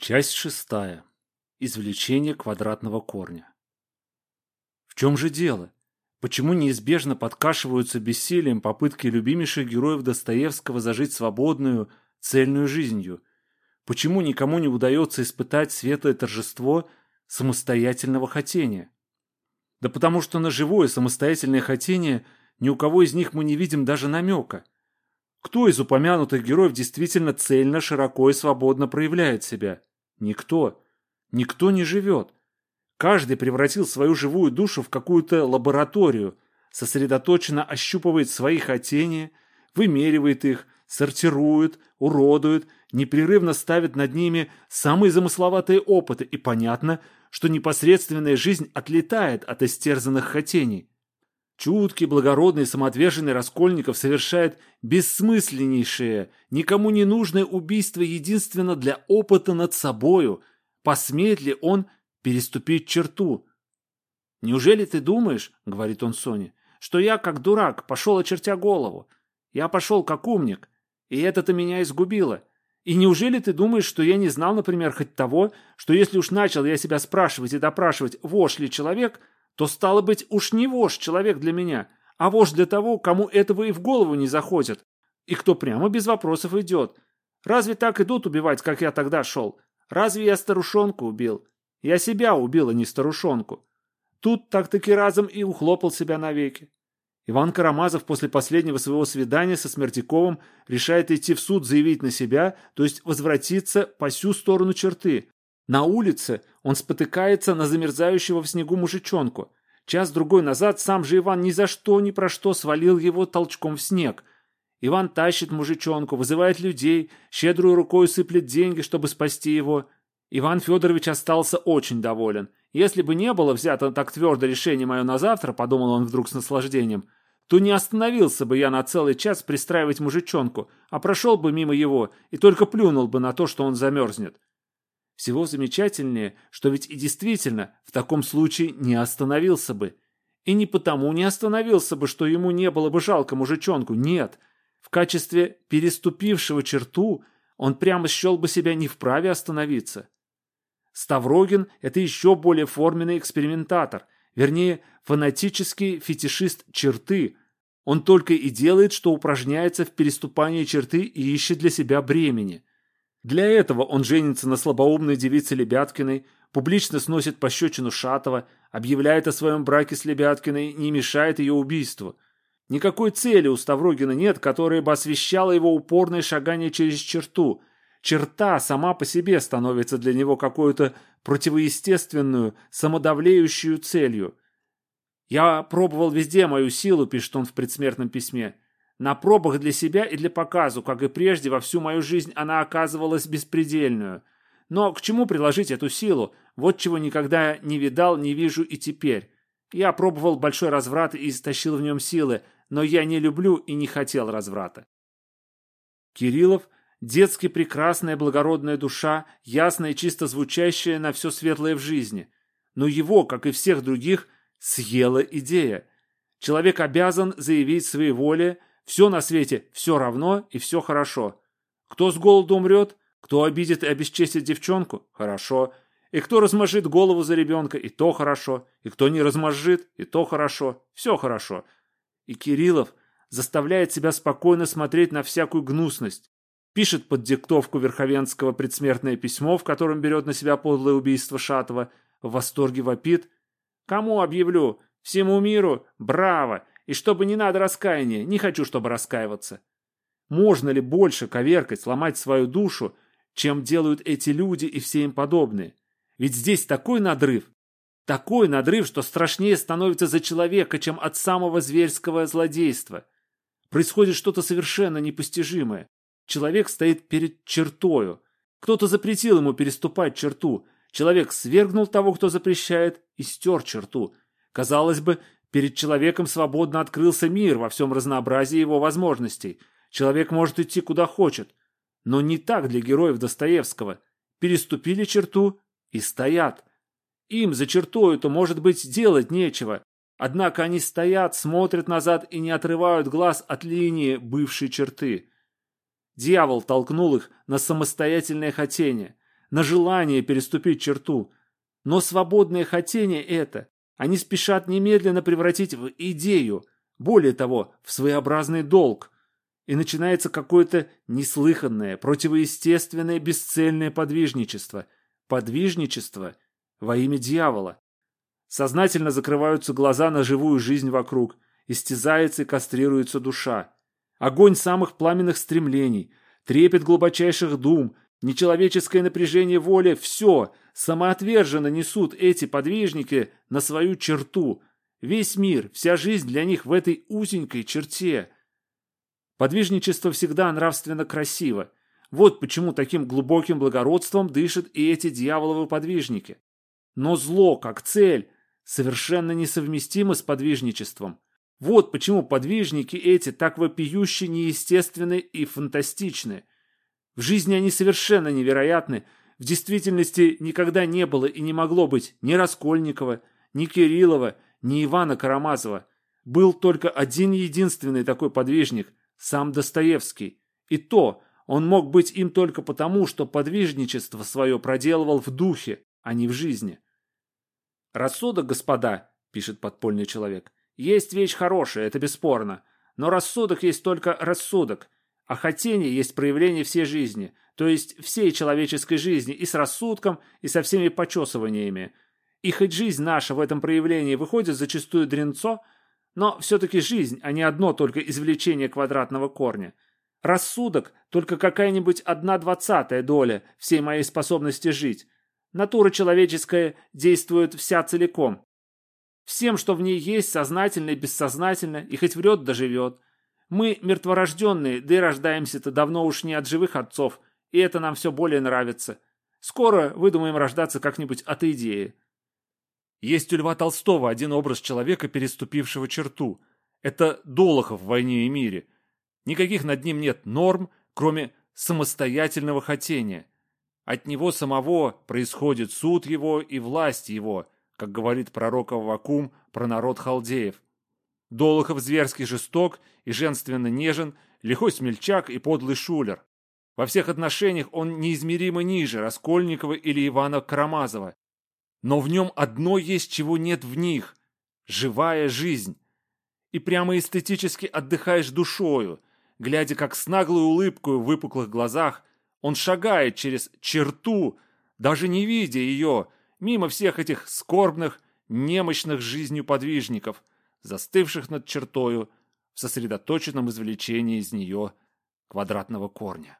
Часть шестая. Извлечение квадратного корня. В чем же дело? Почему неизбежно подкашиваются бессилием попытки любимейших героев Достоевского зажить свободную, цельную жизнью? Почему никому не удается испытать светлое торжество самостоятельного хотения? Да потому что на живое самостоятельное хотение ни у кого из них мы не видим даже намека. Кто из упомянутых героев действительно цельно, широко и свободно проявляет себя? Никто. Никто не живет. Каждый превратил свою живую душу в какую-то лабораторию, сосредоточенно ощупывает свои хотения, вымеривает их, сортирует, уродует, непрерывно ставит над ними самые замысловатые опыты, и понятно, что непосредственная жизнь отлетает от истерзанных хотений. Чуткий, благородный, самоотверженный Раскольников совершает бессмысленнейшее, никому не нужное убийство единственно для опыта над собою. Посмеет ли он переступить черту? «Неужели ты думаешь, — говорит он Соне, — что я, как дурак, пошел очертя голову? Я пошел как умник, и это-то меня изгубило. И неужели ты думаешь, что я не знал, например, хоть того, что если уж начал я себя спрашивать и допрашивать, вошь ли человек, то, стало быть, уж не вождь человек для меня, а вождь для того, кому этого и в голову не заходит, и кто прямо без вопросов идет. Разве так идут убивать, как я тогда шел? Разве я старушонку убил? Я себя убил, а не старушонку. Тут так-таки разом и ухлопал себя навеки. Иван Карамазов после последнего своего свидания со Смертяковым решает идти в суд заявить на себя, то есть возвратиться по всю сторону черты. На улице он спотыкается на замерзающего в снегу мужичонку. Час-другой назад сам же Иван ни за что, ни про что свалил его толчком в снег. Иван тащит мужичонку, вызывает людей, щедрую рукой сыплет деньги, чтобы спасти его. Иван Федорович остался очень доволен. Если бы не было взято так твердо решение мое на завтра, подумал он вдруг с наслаждением, то не остановился бы я на целый час пристраивать мужичонку, а прошел бы мимо его и только плюнул бы на то, что он замерзнет. Всего замечательнее, что ведь и действительно в таком случае не остановился бы. И не потому не остановился бы, что ему не было бы жалко мужичонку, нет. В качестве переступившего черту он прямо счел бы себя не вправе остановиться. Ставрогин – это еще более форменный экспериментатор, вернее, фанатический фетишист черты. Он только и делает, что упражняется в переступании черты и ищет для себя бремени. Для этого он женится на слабоумной девице Лебяткиной, публично сносит пощечину Шатова, объявляет о своем браке с Лебяткиной, не мешает ее убийству. Никакой цели у Ставрогина нет, которая бы освещала его упорное шагание через черту. Черта сама по себе становится для него какой-то противоестественную, самодавлеющую целью. «Я пробовал везде мою силу», — пишет он в предсмертном письме, — на пробах для себя и для показу, как и прежде, во всю мою жизнь она оказывалась беспредельную. Но к чему приложить эту силу? Вот чего никогда не видал, не вижу и теперь. Я пробовал большой разврат и истощил в нем силы, но я не люблю и не хотел разврата. Кириллов – детски прекрасная благородная душа, ясная и чисто звучащая на все светлое в жизни. Но его, как и всех других, съела идея. Человек обязан заявить своей воле, все на свете все равно и все хорошо. Кто с голоду умрет, кто обидит и обесчестит девчонку – хорошо. И кто размажит голову за ребенка – и то хорошо. И кто не размажит – и то хорошо. Все хорошо. И Кириллов заставляет себя спокойно смотреть на всякую гнусность. Пишет под диктовку Верховенского предсмертное письмо, в котором берет на себя подлое убийство Шатова. В восторге вопит. «Кому объявлю? Всему миру? Браво! И чтобы не надо раскаяния, не хочу, чтобы раскаиваться. Можно ли больше коверкать, сломать свою душу, чем делают эти люди и все им подобные? Ведь здесь такой надрыв, такой надрыв, что страшнее становится за человека, чем от самого зверского злодейства. Происходит что-то совершенно непостижимое. Человек стоит перед чертою. Кто-то запретил ему переступать черту. Человек свергнул того, кто запрещает, и стер черту. Казалось бы, Перед человеком свободно открылся мир во всем разнообразии его возможностей. Человек может идти куда хочет. Но не так для героев Достоевского. Переступили черту и стоят. Им за чертою-то, может быть, делать нечего. Однако они стоят, смотрят назад и не отрывают глаз от линии бывшей черты. Дьявол толкнул их на самостоятельное хотение. на желание переступить черту. Но свободное хотение это они спешат немедленно превратить в идею, более того, в своеобразный долг. И начинается какое-то неслыханное, противоестественное, бесцельное подвижничество. Подвижничество во имя дьявола. Сознательно закрываются глаза на живую жизнь вокруг, истязается и кастрируется душа. Огонь самых пламенных стремлений, трепет глубочайших дум, нечеловеческое напряжение воли – все самоотверженно несут эти подвижники на свою черту. Весь мир, вся жизнь для них в этой узенькой черте. Подвижничество всегда нравственно красиво. Вот почему таким глубоким благородством дышат и эти дьяволовы подвижники. Но зло, как цель, совершенно несовместимо с подвижничеством. Вот почему подвижники эти так вопиюще неестественны и фантастичны. В жизни они совершенно невероятны, в действительности никогда не было и не могло быть ни Раскольникова, ни Кириллова, ни Ивана Карамазова. Был только один единственный такой подвижник, сам Достоевский. И то он мог быть им только потому, что подвижничество свое проделывал в духе, а не в жизни. «Рассудок, господа», — пишет подпольный человек, — «есть вещь хорошая, это бесспорно. Но рассудок есть только рассудок, а хотение есть проявление всей жизни, то есть всей человеческой жизни и с рассудком, и со всеми почесываниями. И хоть жизнь наша в этом проявлении выходит зачастую дренцо, но все-таки жизнь, а не одно только извлечение квадратного корня. Рассудок – только какая-нибудь одна двадцатая доля всей моей способности жить, Натура человеческая действует вся целиком. Всем, что в ней есть, сознательно и бессознательно, и хоть врет, да живет. Мы мертворожденные, да и рождаемся-то давно уж не от живых отцов, и это нам все более нравится. Скоро выдумаем рождаться как-нибудь от идеи. Есть у Льва Толстого один образ человека, переступившего черту. Это Долохов в «Войне и мире». Никаких над ним нет норм, кроме самостоятельного хотения – от него самого происходит суд его и власть его, как говорит пророк Аввакум про народ халдеев. Долохов зверский жесток и женственно нежен, лихой смельчак и подлый шулер. Во всех отношениях он неизмеримо ниже Раскольникова или Ивана Карамазова. Но в нем одно есть, чего нет в них – живая жизнь. И прямо эстетически отдыхаешь душою, глядя, как с наглой улыбкой в выпуклых глазах он шагает через черту, даже не видя ее, мимо всех этих скорбных, немощных жизнью подвижников, застывших над чертою в сосредоточенном извлечении из нее квадратного корня.